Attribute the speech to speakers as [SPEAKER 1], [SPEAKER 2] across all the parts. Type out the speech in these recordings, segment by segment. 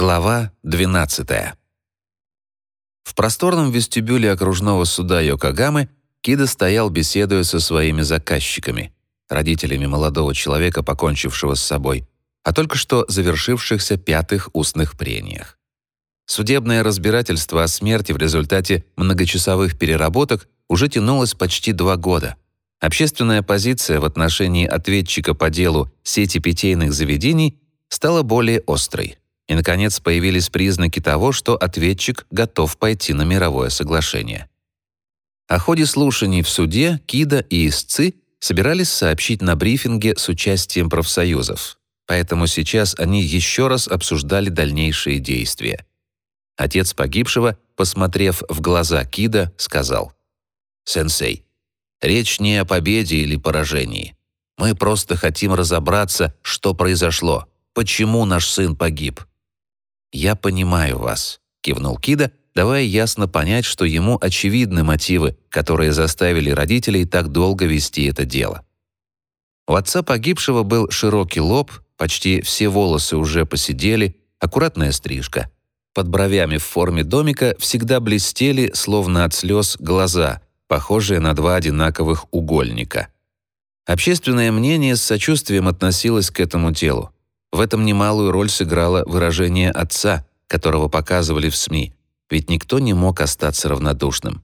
[SPEAKER 1] Глава 12. В просторном вестибюле окружного суда Йокогамы Кида стоял, беседуя со своими заказчиками, родителями молодого человека, покончившего с собой, о только что завершившихся пятых устных прениях. Судебное разбирательство о смерти в результате многочасовых переработок уже тянулось почти два года. Общественная позиция в отношении ответчика по делу сети питейных заведений стала более острой. И, наконец, появились признаки того, что ответчик готов пойти на мировое соглашение. О ходе слушаний в суде Кида и истцы собирались сообщить на брифинге с участием профсоюзов, поэтому сейчас они еще раз обсуждали дальнейшие действия. Отец погибшего, посмотрев в глаза Кида, сказал, «Сенсей, речь не о победе или поражении. Мы просто хотим разобраться, что произошло, почему наш сын погиб. «Я понимаю вас», — кивнул Кида, давая ясно понять, что ему очевидны мотивы, которые заставили родителей так долго вести это дело. У отца погибшего был широкий лоб, почти все волосы уже посидели, аккуратная стрижка. Под бровями в форме домика всегда блестели, словно от слез, глаза, похожие на два одинаковых угольника. Общественное мнение с сочувствием относилось к этому делу. В этом немалую роль сыграло выражение отца, которого показывали в СМИ, ведь никто не мог остаться равнодушным.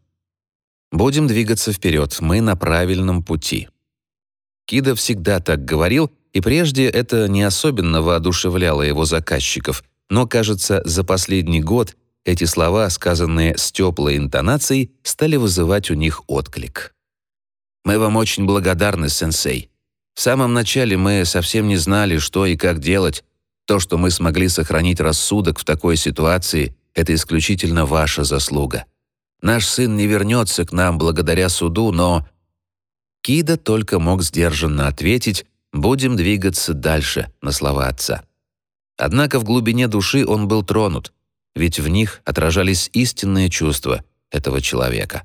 [SPEAKER 1] «Будем двигаться вперед, мы на правильном пути». Кида всегда так говорил, и прежде это не особенно воодушевляло его заказчиков, но, кажется, за последний год эти слова, сказанные с теплой интонацией, стали вызывать у них отклик. «Мы вам очень благодарны, сенсей», в самом начале мы совсем не знали, что и как делать. То, что мы смогли сохранить рассудок в такой ситуации, это исключительно ваша заслуга. Наш сын не вернется к нам благодаря суду, но...» Кида только мог сдержанно ответить «Будем двигаться дальше» на слова отца. Однако в глубине души он был тронут, ведь в них отражались истинные чувства этого человека.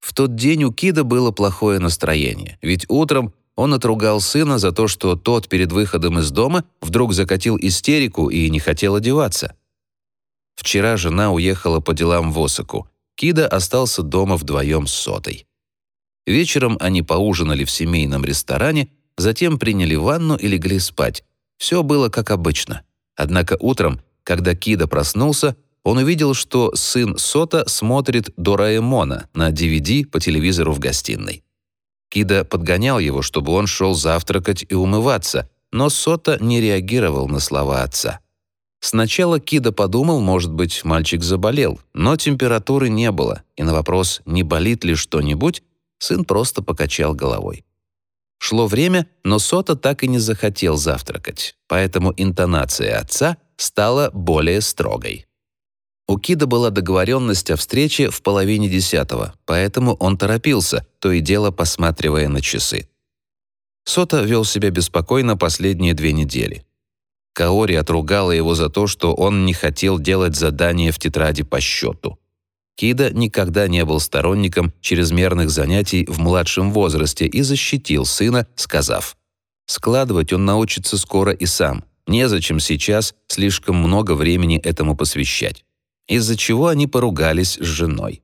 [SPEAKER 1] В тот день у Кида было плохое настроение, ведь утром он отругал сына за то, что тот перед выходом из дома вдруг закатил истерику и не хотел одеваться. Вчера жена уехала по делам в Осаку. Кида остался дома вдвоем с Сотой. Вечером они поужинали в семейном ресторане, затем приняли ванну и легли спать. Все было как обычно. Однако утром, когда Кида проснулся, он увидел, что сын Сота смотрит Дораэмона на DVD по телевизору в гостиной. Кида подгонял его, чтобы он шел завтракать и умываться, но Сота не реагировал на слова отца. Сначала Кида подумал, может быть, мальчик заболел, но температуры не было, и на вопрос, не болит ли что-нибудь, сын просто покачал головой. Шло время, но Сота так и не захотел завтракать, поэтому интонация отца стала более строгой. У Кида была договоренность о встрече в половине десятого, поэтому он торопился, то и дело посматривая на часы. Сота вел себя беспокойно последние две недели. Каори отругала его за то, что он не хотел делать задание в тетради по счету. Кида никогда не был сторонником чрезмерных занятий в младшем возрасте и защитил сына, сказав, «Складывать он научится скоро и сам. Незачем сейчас слишком много времени этому посвящать» из-за чего они поругались с женой.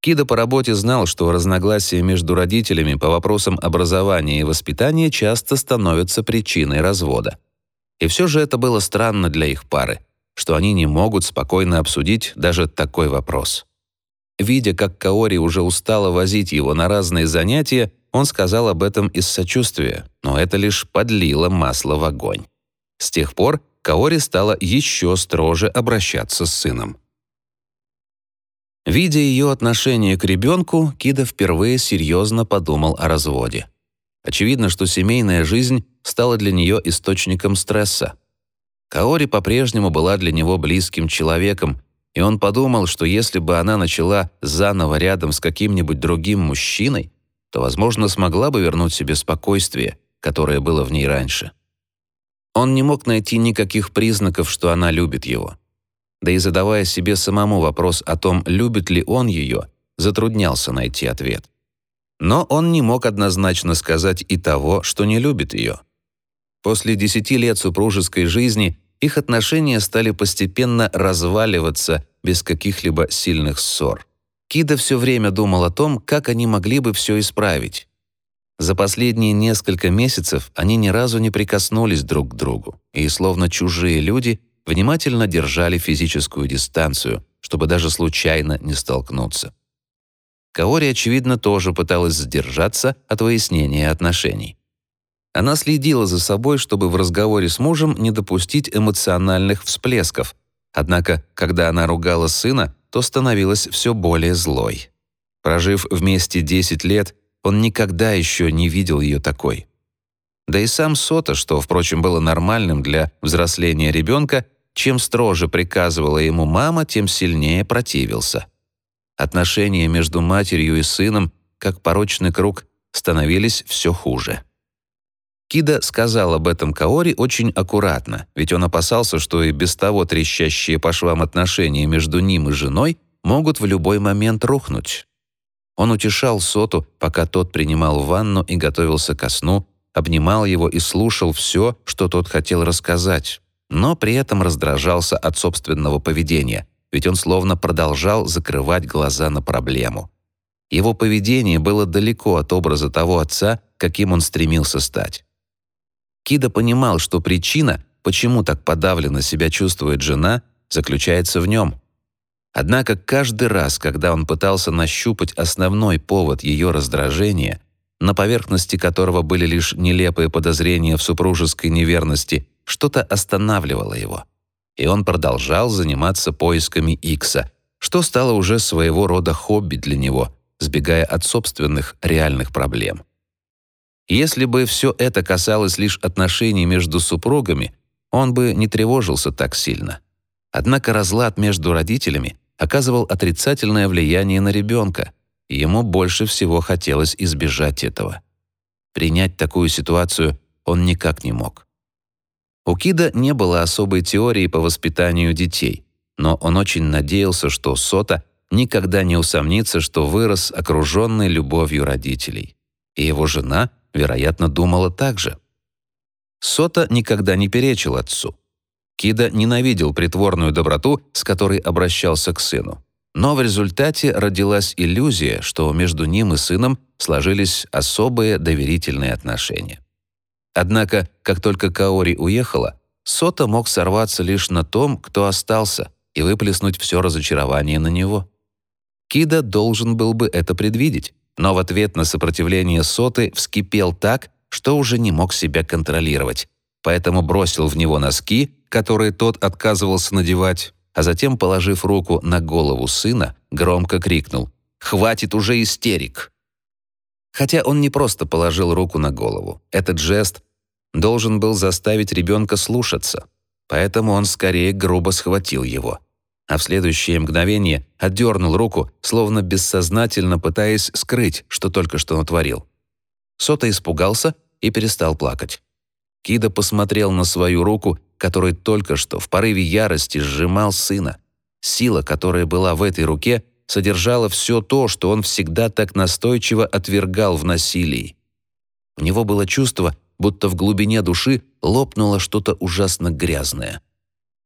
[SPEAKER 1] Кида по работе знал, что разногласия между родителями по вопросам образования и воспитания часто становятся причиной развода. И все же это было странно для их пары, что они не могут спокойно обсудить даже такой вопрос. Видя, как Каори уже устала возить его на разные занятия, он сказал об этом из сочувствия, но это лишь подлило масло в огонь. С тех пор Каори стала еще строже обращаться с сыном. Видя ее отношение к ребенку, Кида впервые серьезно подумал о разводе. Очевидно, что семейная жизнь стала для нее источником стресса. Каори по-прежнему была для него близким человеком, и он подумал, что если бы она начала заново рядом с каким-нибудь другим мужчиной, то, возможно, смогла бы вернуть себе спокойствие, которое было в ней раньше. Он не мог найти никаких признаков, что она любит его да и задавая себе самому вопрос о том, любит ли он ее, затруднялся найти ответ. Но он не мог однозначно сказать и того, что не любит ее. После десяти лет супружеской жизни их отношения стали постепенно разваливаться без каких-либо сильных ссор. Кида все время думал о том, как они могли бы все исправить. За последние несколько месяцев они ни разу не прикоснулись друг к другу, и, словно чужие люди, внимательно держали физическую дистанцию, чтобы даже случайно не столкнуться. Каори, очевидно, тоже пыталась сдержаться от выяснения отношений. Она следила за собой, чтобы в разговоре с мужем не допустить эмоциональных всплесков, однако, когда она ругала сына, то становилась все более злой. Прожив вместе 10 лет, он никогда еще не видел ее такой. Да и сам Сота, что, впрочем, было нормальным для взросления ребенка, чем строже приказывала ему мама, тем сильнее противился. Отношения между матерью и сыном, как порочный круг, становились все хуже. Кида сказал об этом Каори очень аккуратно, ведь он опасался, что и без того трещащие по швам отношения между ним и женой могут в любой момент рухнуть. Он утешал Соту, пока тот принимал ванну и готовился ко сну, обнимал его и слушал все, что тот хотел рассказать, но при этом раздражался от собственного поведения, ведь он словно продолжал закрывать глаза на проблему. Его поведение было далеко от образа того отца, каким он стремился стать. Кида понимал, что причина, почему так подавленно себя чувствует жена, заключается в нем. Однако каждый раз, когда он пытался нащупать основной повод ее раздражения, на поверхности которого были лишь нелепые подозрения в супружеской неверности, что-то останавливало его. И он продолжал заниматься поисками Икса, что стало уже своего рода хобби для него, сбегая от собственных реальных проблем. Если бы все это касалось лишь отношений между супругами, он бы не тревожился так сильно. Однако разлад между родителями оказывал отрицательное влияние на ребенка, и ему больше всего хотелось избежать этого. Принять такую ситуацию он никак не мог. У Кида не было особой теории по воспитанию детей, но он очень надеялся, что Сота никогда не усомнится, что вырос окруженный любовью родителей. И его жена вероятно, думала так же. Сота никогда не перечил отцу. Кида ненавидел притворную доброту, с которой обращался к сыну. Но в результате родилась иллюзия, что между ним и сыном сложились особые доверительные отношения. Однако, как только Каори уехала, Сота мог сорваться лишь на том, кто остался, и выплеснуть все разочарование на него. Кида должен был бы это предвидеть но в ответ на сопротивление соты вскипел так, что уже не мог себя контролировать, поэтому бросил в него носки, которые тот отказывался надевать, а затем, положив руку на голову сына, громко крикнул «Хватит уже истерик!». Хотя он не просто положил руку на голову. Этот жест должен был заставить ребенка слушаться, поэтому он скорее грубо схватил его а в следующее мгновение отдернул руку, словно бессознательно пытаясь скрыть, что только что натворил. Сота испугался и перестал плакать. Кида посмотрел на свою руку, которой только что в порыве ярости сжимал сына. Сила, которая была в этой руке, содержала все то, что он всегда так настойчиво отвергал в насилии. У него было чувство, будто в глубине души лопнуло что-то ужасно грязное.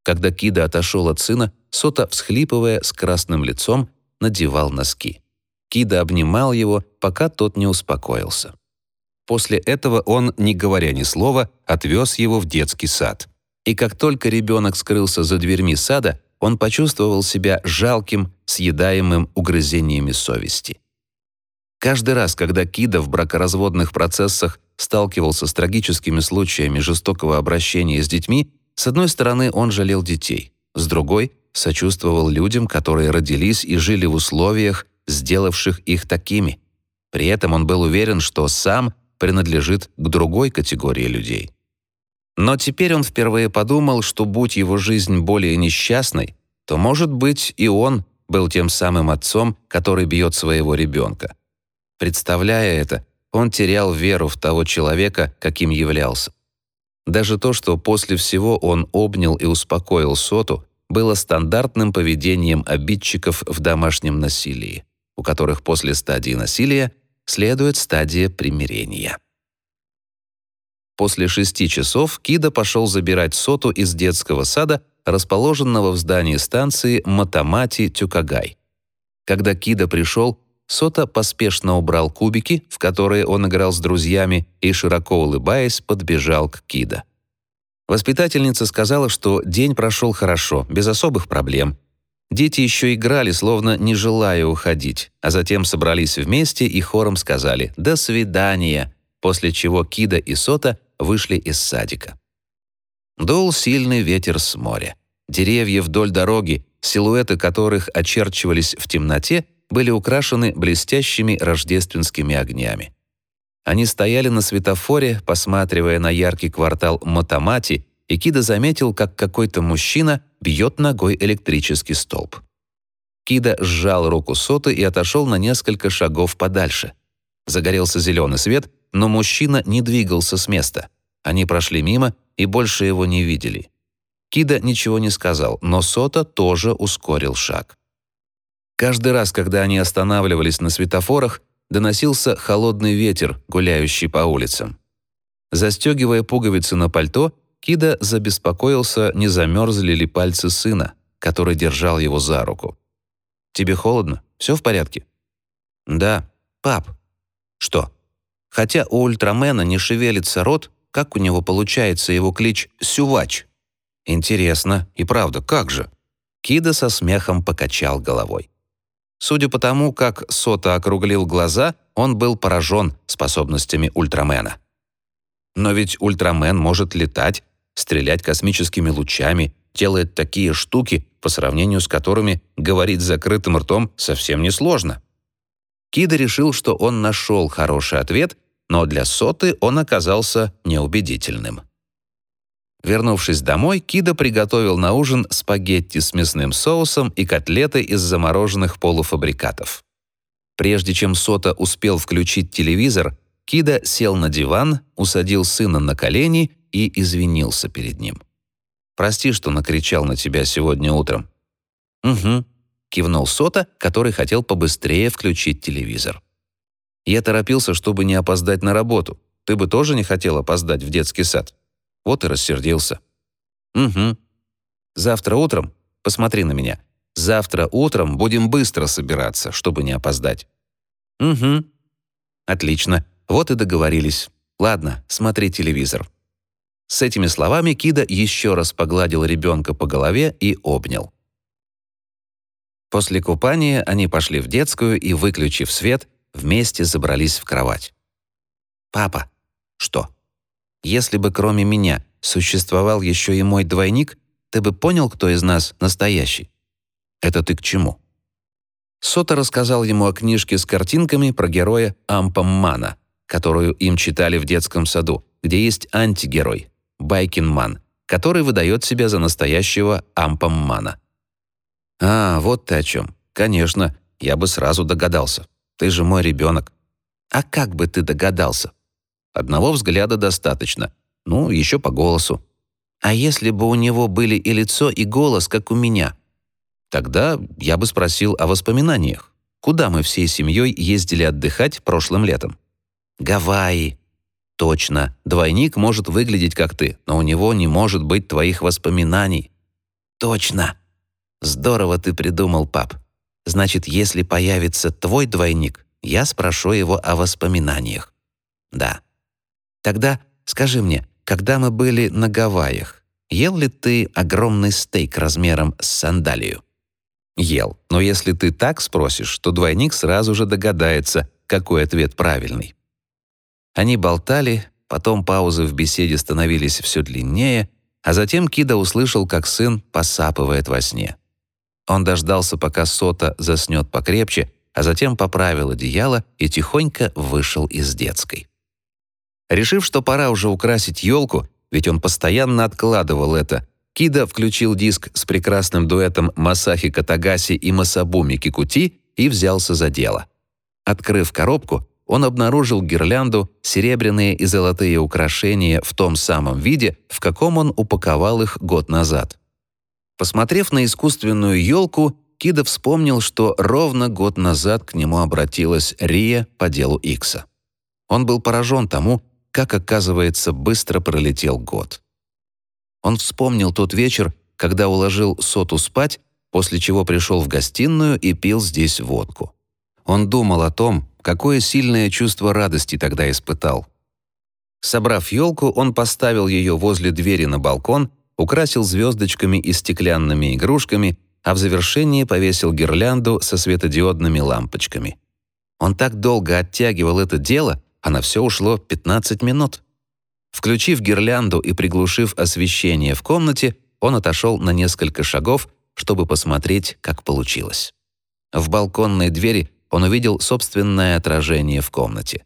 [SPEAKER 1] Когда Кида отошел от сына, Сота, всхлипывая с красным лицом, надевал носки. Кида обнимал его, пока тот не успокоился. После этого он, не говоря ни слова, отвез его в детский сад. И как только ребенок скрылся за дверьми сада, он почувствовал себя жалким, съедаемым угрызениями совести. Каждый раз, когда Кида в бракоразводных процессах сталкивался с трагическими случаями жестокого обращения с детьми, с одной стороны, он жалел детей, с другой сочувствовал людям, которые родились и жили в условиях, сделавших их такими. При этом он был уверен, что сам принадлежит к другой категории людей. Но теперь он впервые подумал, что будь его жизнь более несчастной, то, может быть, и он был тем самым отцом, который бьет своего ребенка. Представляя это, он терял веру в того человека, каким являлся. Даже то, что после всего он обнял и успокоил Соту, было стандартным поведением обидчиков в домашнем насилии, у которых после стадии насилия следует стадия примирения. После шести часов Кида пошел забирать Соту из детского сада, расположенного в здании станции Матамати-Тюкагай. Когда Кида пришел, Сота поспешно убрал кубики, в которые он играл с друзьями, и, широко улыбаясь, подбежал к Кида. Воспитательница сказала, что день прошел хорошо, без особых проблем. Дети еще играли, словно не желая уходить, а затем собрались вместе и хором сказали «До свидания», после чего Кида и Сота вышли из садика. Дул сильный ветер с моря. Деревья вдоль дороги, силуэты которых очерчивались в темноте, были украшены блестящими рождественскими огнями. Они стояли на светофоре, посматривая на яркий квартал Матамати, и Кида заметил, как какой-то мужчина бьет ногой электрический столб. Кида сжал руку Соты и отошел на несколько шагов подальше. Загорелся зеленый свет, но мужчина не двигался с места. Они прошли мимо и больше его не видели. Кида ничего не сказал, но Сота тоже ускорил шаг. Каждый раз, когда они останавливались на светофорах, доносился холодный ветер, гуляющий по улицам. Застегивая пуговицы на пальто, Кида забеспокоился, не замерзли ли пальцы сына, который держал его за руку. «Тебе холодно? Все в порядке?» «Да. Пап». «Что?» «Хотя у ультрамена не шевелится рот, как у него получается его клич «Сювач»?» «Интересно. И правда, как же?» Кида со смехом покачал головой. Судя по тому, как Сота округлил глаза, он был поражен способностями Ультрамена. Но ведь Ультрамен может летать, стрелять космическими лучами, делает такие штуки, по сравнению с которыми говорить закрытым ртом совсем несложно. Кида решил, что он нашел хороший ответ, но для Соты он оказался неубедительным. Вернувшись домой, Кида приготовил на ужин спагетти с мясным соусом и котлеты из замороженных полуфабрикатов. Прежде чем Сота успел включить телевизор, Кида сел на диван, усадил сына на колени и извинился перед ним. «Прости, что накричал на тебя сегодня утром». «Угу», — кивнул Сота, который хотел побыстрее включить телевизор. «Я торопился, чтобы не опоздать на работу. Ты бы тоже не хотел опоздать в детский сад?» Вот и рассердился. «Угу. Завтра утром, посмотри на меня, завтра утром будем быстро собираться, чтобы не опоздать». «Угу. Отлично. Вот и договорились. Ладно, смотри телевизор». С этими словами Кида еще раз погладил ребенка по голове и обнял. После купания они пошли в детскую и, выключив свет, вместе забрались в кровать. «Папа». «Что?» Если бы кроме меня существовал еще и мой двойник, ты бы понял, кто из нас настоящий. Это ты к чему? Сота рассказал ему о книжке с картинками про героя Ампаммана, которую им читали в детском саду, где есть антигерой Байкинман, который выдает себя за настоящего Ампаммана. А, вот ты о чем. Конечно, я бы сразу догадался. Ты же мой ребенок. А как бы ты догадался? Одного взгляда достаточно. Ну, еще по голосу. А если бы у него были и лицо, и голос, как у меня? Тогда я бы спросил о воспоминаниях. Куда мы всей семьей ездили отдыхать прошлым летом? Гавайи. Точно. Двойник может выглядеть как ты, но у него не может быть твоих воспоминаний. Точно. Здорово ты придумал, пап. Значит, если появится твой двойник, я спрошу его о воспоминаниях. Да. Тогда скажи мне, когда мы были на Гавайях, ел ли ты огромный стейк размером с сандалию? Ел. Но если ты так спросишь, то двойник сразу же догадается, какой ответ правильный. Они болтали, потом паузы в беседе становились все длиннее, а затем Кида услышал, как сын посапывает во сне. Он дождался, пока Сота заснет покрепче, а затем поправил одеяло и тихонько вышел из детской. Решив, что пора уже украсить елку, ведь он постоянно откладывал это, Кида включил диск с прекрасным дуэтом Масахи Катагаси и Масабуми Кикути и взялся за дело. Открыв коробку, он обнаружил гирлянду, серебряные и золотые украшения в том самом виде, в каком он упаковал их год назад. Посмотрев на искусственную елку, Кида вспомнил, что ровно год назад к нему обратилась Рия по делу Икса. Он был поражен тому, как, оказывается, быстро пролетел год. Он вспомнил тот вечер, когда уложил Соту спать, после чего пришел в гостиную и пил здесь водку. Он думал о том, какое сильное чувство радости тогда испытал. Собрав елку, он поставил ее возле двери на балкон, украсил звездочками и стеклянными игрушками, а в завершении повесил гирлянду со светодиодными лампочками. Он так долго оттягивал это дело, а на все ушло 15 минут. Включив гирлянду и приглушив освещение в комнате, он отошел на несколько шагов, чтобы посмотреть, как получилось. В балконной двери он увидел собственное отражение в комнате.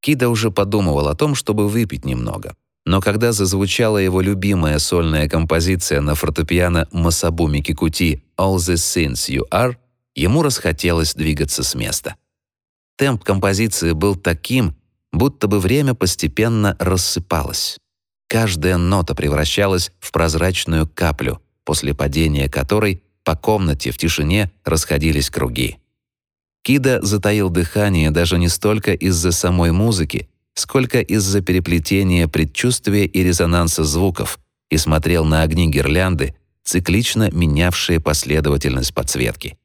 [SPEAKER 1] Кида уже подумывал о том, чтобы выпить немного. Но когда зазвучала его любимая сольная композиция на фортепиано Масабуми Кикути «All the Sins You Are», ему расхотелось двигаться с места. Темп композиции был таким, будто бы время постепенно рассыпалось. Каждая нота превращалась в прозрачную каплю, после падения которой по комнате в тишине расходились круги. Кида затаил дыхание даже не столько из-за самой музыки, сколько из-за переплетения предчувствия и резонанса звуков, и смотрел на огни гирлянды, циклично менявшие последовательность подсветки.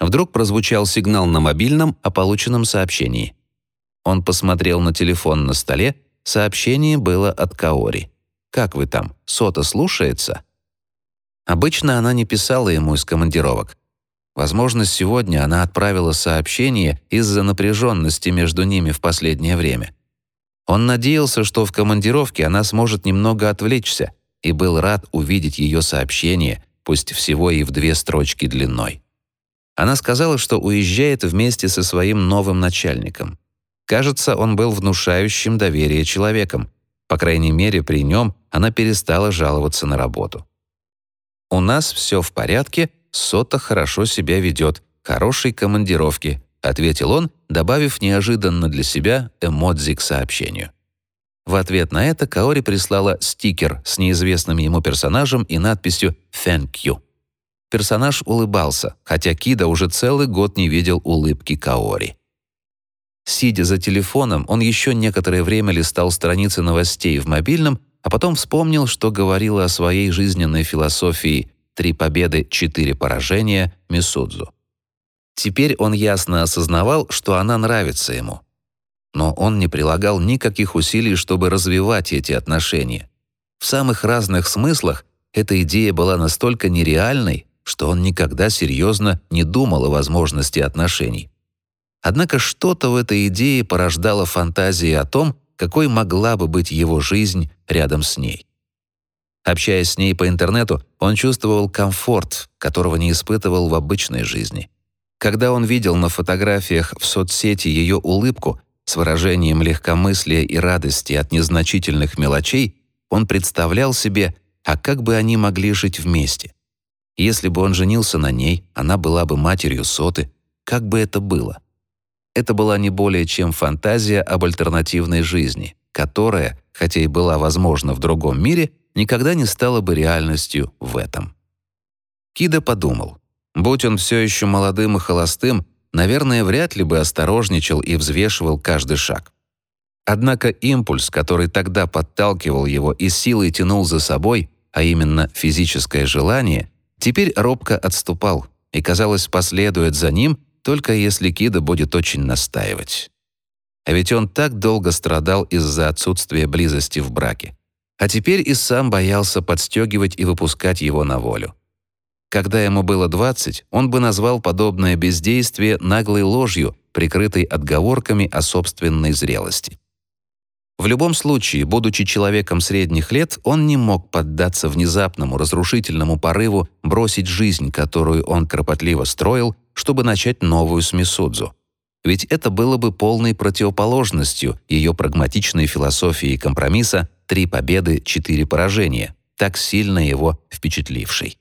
[SPEAKER 1] Вдруг прозвучал сигнал на мобильном о полученном сообщении. Он посмотрел на телефон на столе, сообщение было от Каори. «Как вы там? Сота слушается?» Обычно она не писала ему из командировок. Возможно, сегодня она отправила сообщение из-за напряженности между ними в последнее время. Он надеялся, что в командировке она сможет немного отвлечься, и был рад увидеть ее сообщение, пусть всего и в две строчки длиной. Она сказала, что уезжает вместе со своим новым начальником. Кажется, он был внушающим доверие человеком. По крайней мере, при нем она перестала жаловаться на работу. «У нас все в порядке», Сота хорошо себя ведет, хорошей командировки», ответил он, добавив неожиданно для себя эмодзи к сообщению. В ответ на это Каори прислала стикер с неизвестным ему персонажем и надписью «Thank you». Персонаж улыбался, хотя Кида уже целый год не видел улыбки Каори. Сидя за телефоном, он еще некоторое время листал страницы новостей в мобильном, а потом вспомнил, что говорила о своей жизненной философии Три победы, четыре поражения Мисудзу. Теперь он ясно осознавал, что она нравится ему. Но он не прилагал никаких усилий, чтобы развивать эти отношения. В самых разных смыслах эта идея была настолько нереальной, что он никогда серьезно не думал о возможности отношений. Однако что-то в этой идее порождало фантазии о том, какой могла бы быть его жизнь рядом с ней. Общаясь с ней по интернету, он чувствовал комфорт, которого не испытывал в обычной жизни. Когда он видел на фотографиях в соцсети ее улыбку с выражением легкомыслия и радости от незначительных мелочей, он представлял себе, а как бы они могли жить вместе. Если бы он женился на ней, она была бы матерью Соты, как бы это было? Это была не более чем фантазия об альтернативной жизни, которая, хотя и была возможна в другом мире, никогда не стало бы реальностью в этом. Кида подумал, будь он все еще молодым и холостым, наверное, вряд ли бы осторожничал и взвешивал каждый шаг. Однако импульс, который тогда подталкивал его и силой тянул за собой, а именно физическое желание, теперь робко отступал и, казалось, последует за ним, только если Кида будет очень настаивать. А ведь он так долго страдал из-за отсутствия близости в браке а теперь и сам боялся подстегивать и выпускать его на волю. Когда ему было 20, он бы назвал подобное бездействие наглой ложью, прикрытой отговорками о собственной зрелости. В любом случае, будучи человеком средних лет, он не мог поддаться внезапному разрушительному порыву бросить жизнь, которую он кропотливо строил, чтобы начать новую с Мисудзу. Ведь это было бы полной противоположностью ее прагматичной философии компромисса «три победы, четыре поражения», так сильно его впечатлившей.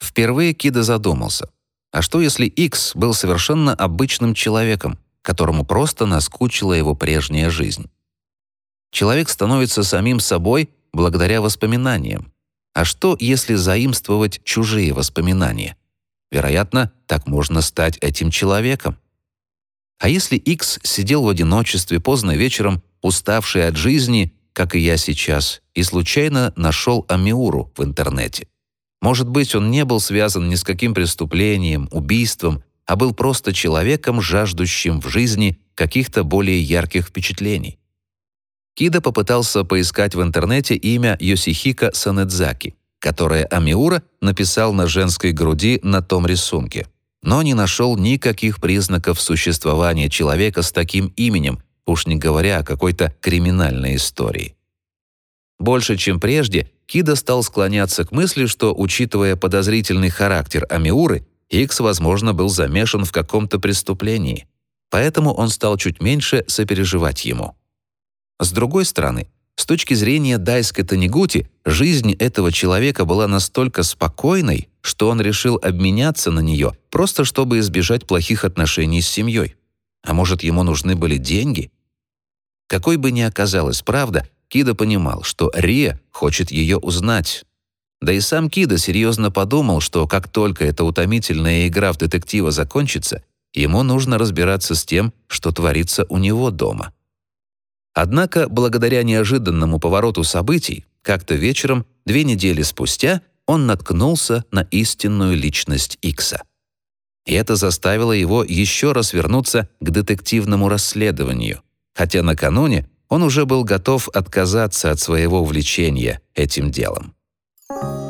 [SPEAKER 1] Впервые Кида задумался, а что если Икс был совершенно обычным человеком, которому просто наскучила его прежняя жизнь? Человек становится самим собой благодаря воспоминаниям. А что, если заимствовать чужие воспоминания? Вероятно, так можно стать этим человеком. А если Икс сидел в одиночестве поздно вечером, уставший от жизни, как и я сейчас, и случайно нашел Амиуру в интернете? Может быть, он не был связан ни с каким преступлением, убийством, а был просто человеком, жаждущим в жизни каких-то более ярких впечатлений. Кида попытался поискать в интернете имя Йосихика Санэдзаки, которое Амиура написал на женской груди на том рисунке, но не нашел никаких признаков существования человека с таким именем, уж не говоря о какой-то криминальной истории. Больше, чем прежде, Кида стал склоняться к мысли, что, учитывая подозрительный характер Амиуры, Икс, возможно, был замешан в каком-то преступлении, поэтому он стал чуть меньше сопереживать ему. С другой стороны, с точки зрения Дайска Танигути, жизнь этого человека была настолько спокойной, что он решил обменяться на нее, просто чтобы избежать плохих отношений с семьей. А может, ему нужны были деньги? Какой бы ни оказалась правда, Кида понимал, что Рия хочет ее узнать. Да и сам Кида серьезно подумал, что как только эта утомительная игра в детектива закончится, ему нужно разбираться с тем, что творится у него дома. Однако, благодаря неожиданному повороту событий, как-то вечером, две недели спустя, он наткнулся на истинную личность Икса. И это заставило его еще раз вернуться к детективному расследованию, хотя накануне он уже был готов отказаться от своего увлечения этим делом. Thank you